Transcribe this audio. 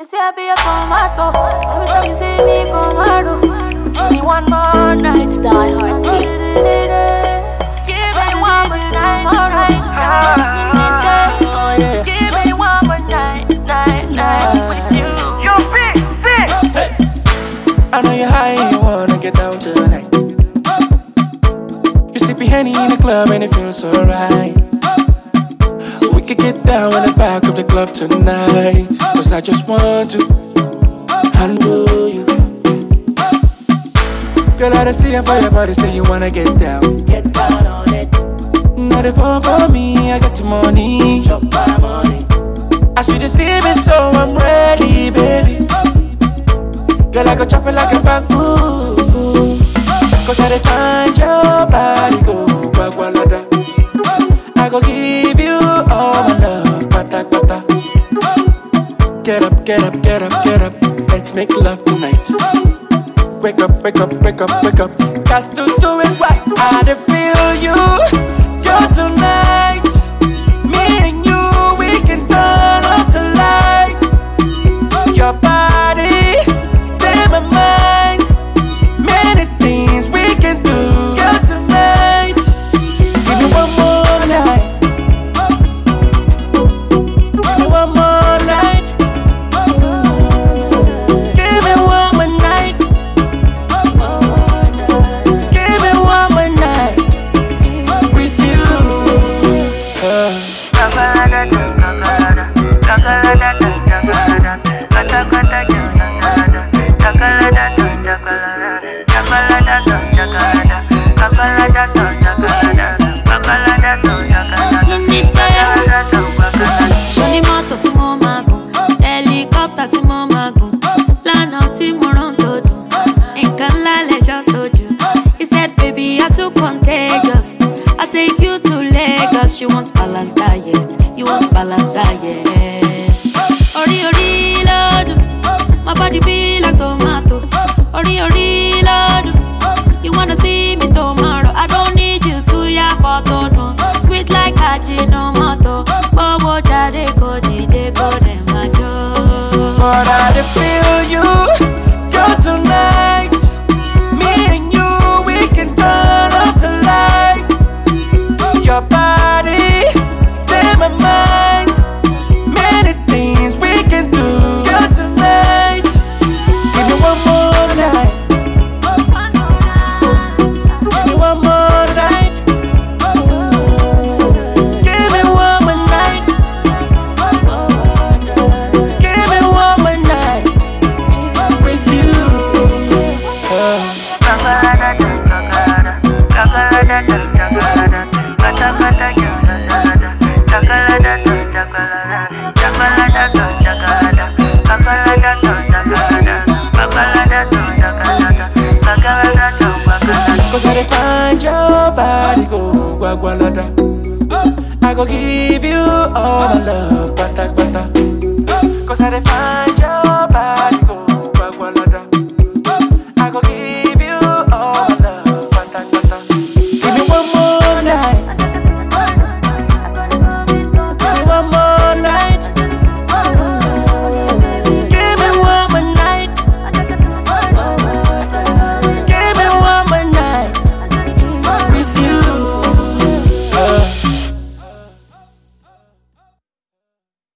You say I be a tomato. Every time you see me, come hard. Give me one more night. It's Die Hard Beats. Give me one more night, more. Oh, yeah. Give me one more night, night, night with you. You big, big. I know you're high and you wanna get down tonight. You sipping Henny in the club and it feels so right. Could get down in the back of the club tonight. Cause I just want to handle you. Girl, I done see it for your body, say you wanna get down. Get down on it. Not a phone for me, I got the money. Drop my money. I see the see me, so I'm ready, baby. Girl, I go chop it like a bamboo. Get up, get up, get up, get up. Let's make love tonight. Wake up, wake up, wake up, wake up. Got to do it right. I dey too contagious. I take you to Lagos. She wants balanced diet. You want balanced diet. Orí orí lọ́dún, my body be like tomato. Orí orí lọ́dún, you wanna see me tomorrow. I don't need you to ya photo no. Sweet like Ajinomoto. Bowo jade ko dìde ko dem máa jó. But I dey feel you, I find go go give you all my love, pata